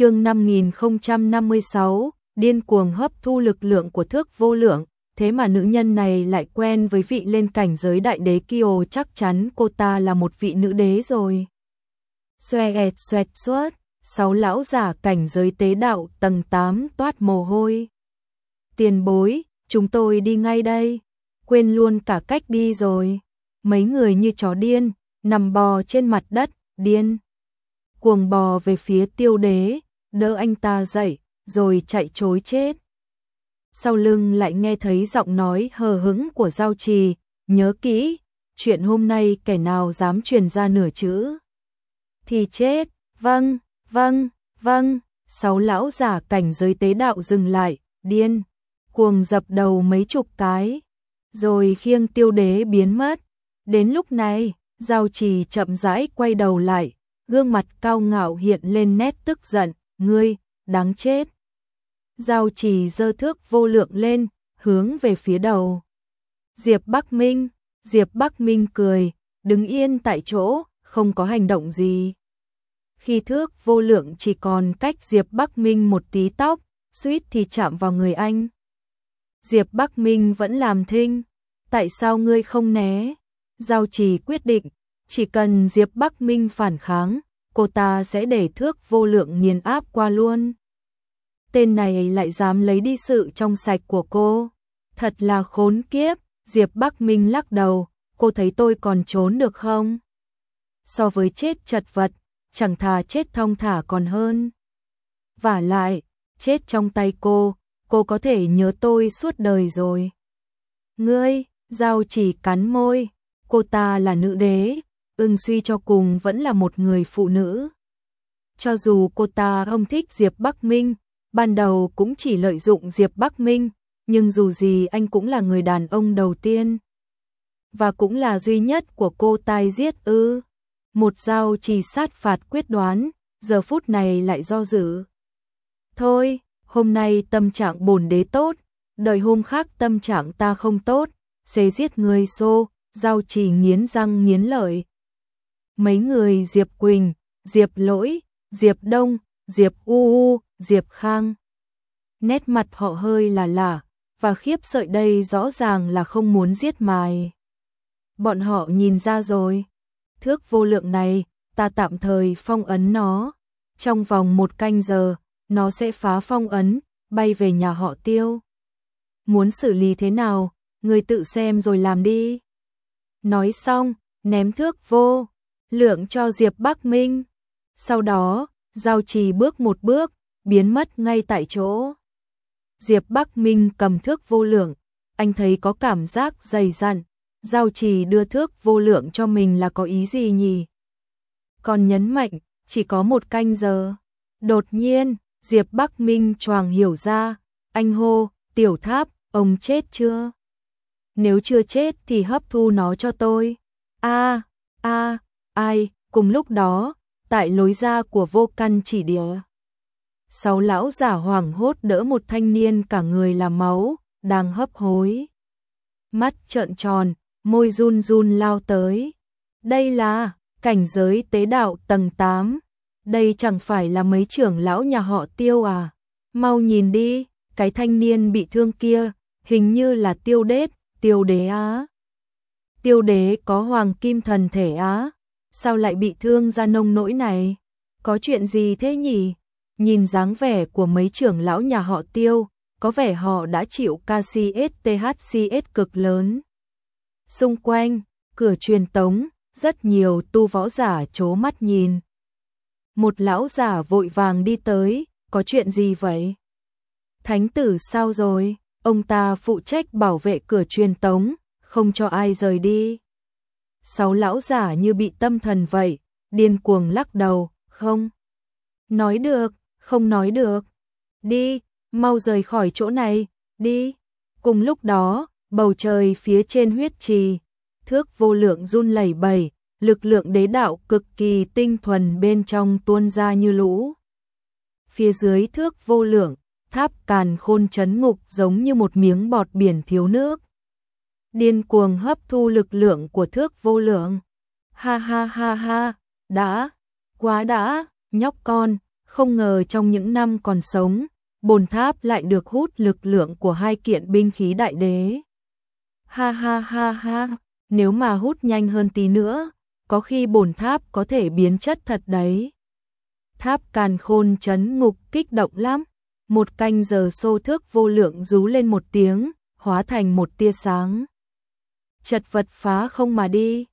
chương 5056, điên cuồng hấp thu lực lượng của thước vô lượng, thế mà nữ nhân này lại quen với vị lên cảnh giới đại đế Kiều chắc chắn cô ta là một vị nữ đế rồi. Xoe ẹt xoẹt suốt, sáu lão giả cảnh giới tế đạo tầng 8 toát mồ hôi. Tiền bối, chúng tôi đi ngay đây, quên luôn cả cách đi rồi. Mấy người như chó điên, nằm bò trên mặt đất, điên. Cuồng bò về phía tiêu đế, đỡ anh ta dậy, rồi chạy chối chết. Sau lưng lại nghe thấy giọng nói hờ hững của giao trì, nhớ kỹ, chuyện hôm nay kẻ nào dám truyền ra nửa chữ. Thì chết, vâng, vâng, vâng, sáu lão giả cảnh giới tế đạo dừng lại, điên, cuồng dập đầu mấy chục cái, rồi khiêng tiêu đế biến mất. Đến lúc này, giao trì chậm rãi quay đầu lại, gương mặt cao ngạo hiện lên nét tức giận, ngươi, đáng chết. Giao trì dơ thước vô lượng lên, hướng về phía đầu. Diệp Bắc Minh, Diệp Bắc Minh cười, đứng yên tại chỗ, không có hành động gì. Khi thước vô lượng chỉ còn cách Diệp Bắc Minh một tí tóc, suýt thì chạm vào người anh. Diệp Bắc Minh vẫn làm thinh, tại sao ngươi không né? Giao trì quyết định, chỉ cần Diệp Bắc Minh phản kháng, cô ta sẽ để thước vô lượng nghiền áp qua luôn. Tên này lại dám lấy đi sự trong sạch của cô. Thật là khốn kiếp, Diệp Bắc Minh lắc đầu, cô thấy tôi còn trốn được không? So với chết chật vật, chẳng thà chết thong thả còn hơn. Và lại, chết trong tay cô, cô có thể nhớ tôi suốt đời rồi. Ngươi, giao chỉ cắn môi, cô ta là nữ đế, ưng suy cho cùng vẫn là một người phụ nữ. Cho dù cô ta không thích Diệp Bắc Minh, ban đầu cũng chỉ lợi dụng Diệp Bắc Minh, nhưng dù gì anh cũng là người đàn ông đầu tiên. Và cũng là duy nhất của cô tai giết ư. Một dao chỉ sát phạt quyết đoán, giờ phút này lại do dự. Thôi, hôm nay tâm trạng bổn đế tốt, đợi hôm khác tâm trạng ta không tốt, sẽ giết người xô, giao chỉ nghiến răng nghiến lợi. Mấy người Diệp Quỳnh, Diệp Lỗi, Diệp Đông, Diệp U U, Diệp Khang. Nét mặt họ hơi là lạ, và khiếp sợi đây rõ ràng là không muốn giết mài. Bọn họ nhìn ra rồi. Thước vô lượng này, ta tạm thời phong ấn nó. Trong vòng một canh giờ, nó sẽ phá phong ấn, bay về nhà họ tiêu. Muốn xử lý thế nào, người tự xem rồi làm đi. Nói xong, ném thước vô, lượng cho Diệp Bắc Minh. Sau đó, giao trì bước một bước, biến mất ngay tại chỗ. Diệp Bắc Minh cầm thước vô lượng, anh thấy có cảm giác dày dặn, giao trì đưa thước vô lượng cho mình là có ý gì nhỉ? Còn nhấn mạnh, chỉ có một canh giờ. Đột nhiên, Diệp Bắc Minh choàng hiểu ra, anh hô, tiểu tháp, ông chết chưa? Nếu chưa chết thì hấp thu nó cho tôi. a a ai, cùng lúc đó, tại lối ra của vô căn chỉ địa. Sáu lão giả hoảng hốt đỡ một thanh niên cả người là máu, đang hấp hối. Mắt trợn tròn, môi run run lao tới. Đây là cảnh giới tế đạo tầng 8. Đây chẳng phải là mấy trưởng lão nhà họ tiêu à. Mau nhìn đi, cái thanh niên bị thương kia, hình như là tiêu đết, tiêu đế á. Tiêu đế có hoàng kim thần thể á. Sao lại bị thương ra nông nỗi này? Có chuyện gì thế nhỉ? Nhìn dáng vẻ của mấy trưởng lão nhà họ tiêu, có vẻ họ đã chịu KCSTHCS cực lớn. Xung quanh, cửa truyền tống, rất nhiều tu võ giả chố mắt nhìn. Một lão giả vội vàng đi tới, có chuyện gì vậy? Thánh tử sao rồi? Ông ta phụ trách bảo vệ cửa truyền tống, không cho ai rời đi. Sáu lão giả như bị tâm thần vậy, điên cuồng lắc đầu, không. Nói được, không nói được. Đi, mau rời khỏi chỗ này, đi. Cùng lúc đó, bầu trời phía trên huyết trì, thước vô lượng run lẩy bẩy, lực lượng đế đạo cực kỳ tinh thuần bên trong tuôn ra như lũ. Phía dưới thước vô lượng, tháp càn khôn chấn ngục giống như một miếng bọt biển thiếu nước. Điên cuồng hấp thu lực lượng của thước vô lượng. Ha ha ha ha, đã, quá đã, nhóc con, Không ngờ trong những năm còn sống, bồn tháp lại được hút lực lượng của hai kiện binh khí đại đế. Ha ha ha ha, nếu mà hút nhanh hơn tí nữa, có khi bồn tháp có thể biến chất thật đấy. Tháp càn khôn chấn ngục kích động lắm, một canh giờ xô thước vô lượng rú lên một tiếng, hóa thành một tia sáng. Chật vật phá không mà đi,